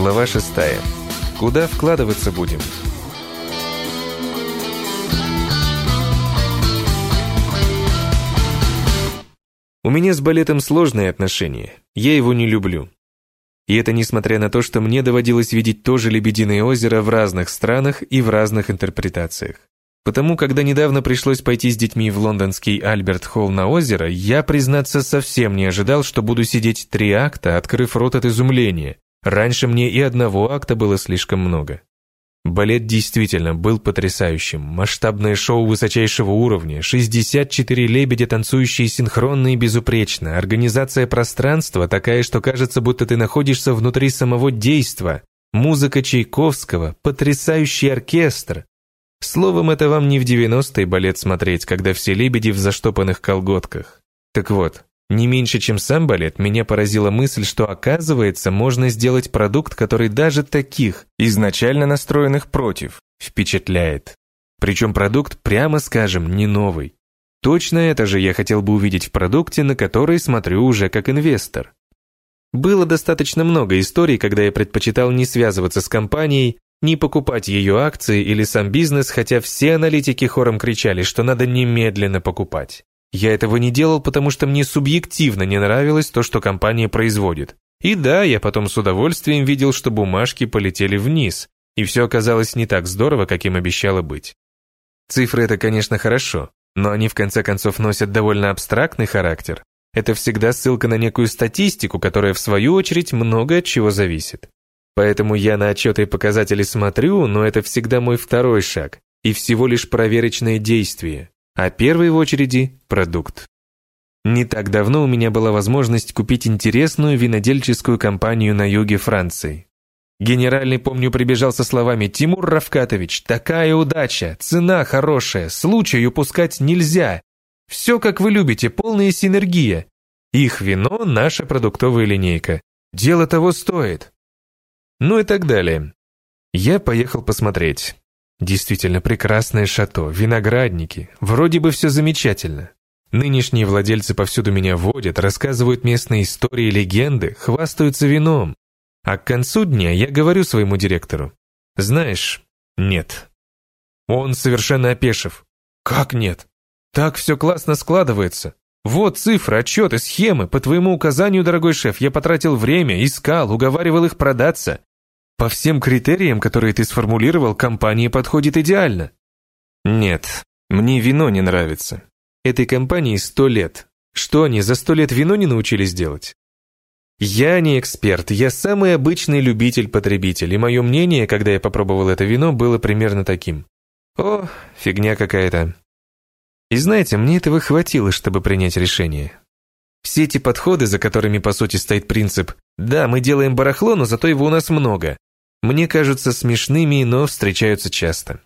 Глава 6. Куда вкладываться будем? У меня с балетом сложные отношения. Я его не люблю. И это несмотря на то, что мне доводилось видеть тоже «Лебединое озеро» в разных странах и в разных интерпретациях. Потому, когда недавно пришлось пойти с детьми в лондонский Альберт Холл на озеро, я, признаться, совсем не ожидал, что буду сидеть три акта, открыв рот от изумления, Раньше мне и одного акта было слишком много. Балет действительно был потрясающим. Масштабное шоу высочайшего уровня, 64 лебедя, танцующие синхронно и безупречно, организация пространства такая, что кажется, будто ты находишься внутри самого действа, музыка Чайковского, потрясающий оркестр. Словом, это вам не в 90-е балет смотреть, когда все лебеди в заштопанных колготках. Так вот, не меньше, чем сам балет, меня поразила мысль, что, оказывается, можно сделать продукт, который даже таких, изначально настроенных против, впечатляет. Причем продукт, прямо скажем, не новый. Точно это же я хотел бы увидеть в продукте, на который смотрю уже как инвестор. Было достаточно много историй, когда я предпочитал не связываться с компанией, не покупать ее акции или сам бизнес, хотя все аналитики хором кричали, что надо немедленно покупать. Я этого не делал, потому что мне субъективно не нравилось то, что компания производит. И да, я потом с удовольствием видел, что бумажки полетели вниз, и все оказалось не так здорово, каким обещало быть. Цифры это, конечно, хорошо, но они в конце концов носят довольно абстрактный характер. Это всегда ссылка на некую статистику, которая в свою очередь много от чего зависит. Поэтому я на отчеты и показатели смотрю, но это всегда мой второй шаг и всего лишь проверочное действие а первый в очереди – продукт. Не так давно у меня была возможность купить интересную винодельческую компанию на юге Франции. Генеральный, помню, прибежал со словами «Тимур Равкатович, такая удача, цена хорошая, случай упускать нельзя. Все, как вы любите, полная синергия. Их вино – наша продуктовая линейка. Дело того стоит». Ну и так далее. Я поехал посмотреть. Действительно прекрасное шато, виноградники, вроде бы все замечательно. Нынешние владельцы повсюду меня водят, рассказывают местные истории и легенды, хвастаются вином. А к концу дня я говорю своему директору, знаешь, нет. Он совершенно опешив. Как нет? Так все классно складывается. Вот цифры, отчеты, схемы. По твоему указанию, дорогой шеф, я потратил время, искал, уговаривал их продаться. По всем критериям, которые ты сформулировал, компания подходит идеально. Нет, мне вино не нравится. Этой компании сто лет. Что они за сто лет вино не научились делать? Я не эксперт, я самый обычный любитель-потребитель, и мое мнение, когда я попробовал это вино, было примерно таким. О, фигня какая-то. И знаете, мне этого хватило, чтобы принять решение. Все эти подходы, за которыми по сути стоит принцип «да, мы делаем барахло, но зато его у нас много», мне кажутся смешными, но встречаются часто.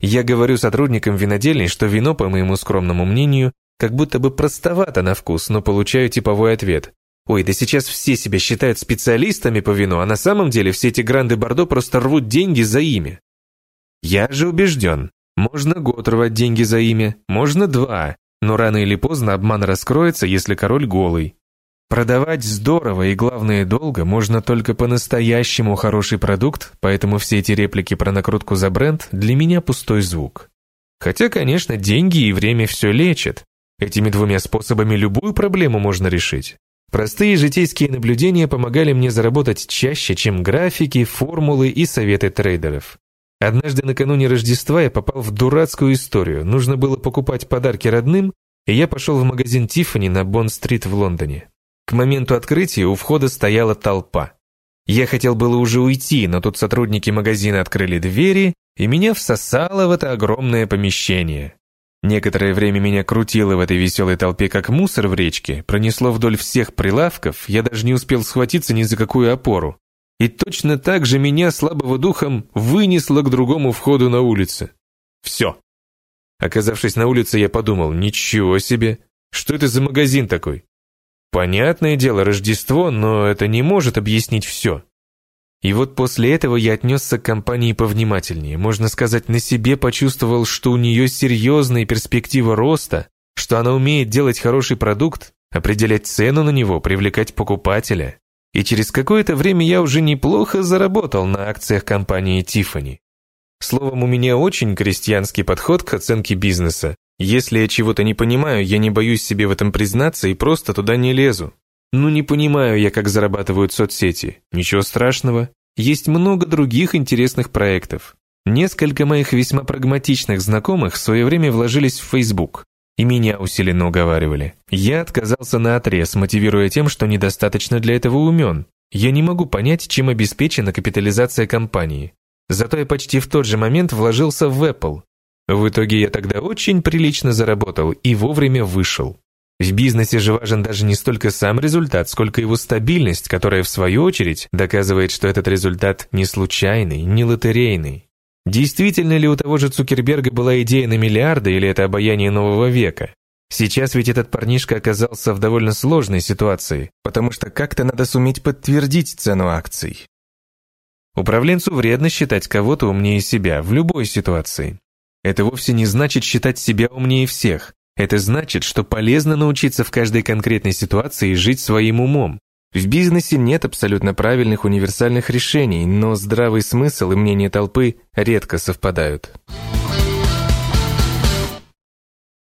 Я говорю сотрудникам винодельни, что вино, по моему скромному мнению, как будто бы простовато на вкус, но получаю типовой ответ. Ой, да сейчас все себя считают специалистами по вину, а на самом деле все эти гранды Бордо просто рвут деньги за имя. Я же убежден, можно год рвать деньги за имя, можно два, но рано или поздно обман раскроется, если король голый. Продавать здорово и, главное, долго можно только по-настоящему хороший продукт, поэтому все эти реплики про накрутку за бренд для меня пустой звук. Хотя, конечно, деньги и время все лечат. Этими двумя способами любую проблему можно решить. Простые житейские наблюдения помогали мне заработать чаще, чем графики, формулы и советы трейдеров. Однажды накануне Рождества я попал в дурацкую историю. Нужно было покупать подарки родным, и я пошел в магазин Тиффани на Бонд-стрит в Лондоне. К моменту открытия у входа стояла толпа. Я хотел было уже уйти, но тут сотрудники магазина открыли двери, и меня всосало в это огромное помещение. Некоторое время меня крутило в этой веселой толпе, как мусор в речке, пронесло вдоль всех прилавков, я даже не успел схватиться ни за какую опору. И точно так же меня, слабого духом, вынесло к другому входу на улице. Все. Оказавшись на улице, я подумал, ничего себе, что это за магазин такой? Понятное дело, Рождество, но это не может объяснить все. И вот после этого я отнесся к компании повнимательнее. Можно сказать, на себе почувствовал, что у нее серьезные перспективы роста, что она умеет делать хороший продукт, определять цену на него, привлекать покупателя. И через какое-то время я уже неплохо заработал на акциях компании Tiffany. Словом, у меня очень крестьянский подход к оценке бизнеса. Если я чего-то не понимаю, я не боюсь себе в этом признаться и просто туда не лезу. Ну не понимаю я, как зарабатывают соцсети. Ничего страшного. Есть много других интересных проектов. Несколько моих весьма прагматичных знакомых в свое время вложились в Facebook. И меня усиленно уговаривали. Я отказался на отрез, мотивируя тем, что недостаточно для этого умен. Я не могу понять, чем обеспечена капитализация компании. Зато я почти в тот же момент вложился в Apple. В итоге я тогда очень прилично заработал и вовремя вышел. В бизнесе же важен даже не столько сам результат, сколько его стабильность, которая, в свою очередь, доказывает, что этот результат не случайный, не лотерейный. Действительно ли у того же Цукерберга была идея на миллиарды или это обаяние нового века? Сейчас ведь этот парнишка оказался в довольно сложной ситуации, потому что как-то надо суметь подтвердить цену акций. Управленцу вредно считать кого-то умнее себя в любой ситуации. Это вовсе не значит считать себя умнее всех. Это значит, что полезно научиться в каждой конкретной ситуации жить своим умом. В бизнесе нет абсолютно правильных универсальных решений, но здравый смысл и мнение толпы редко совпадают.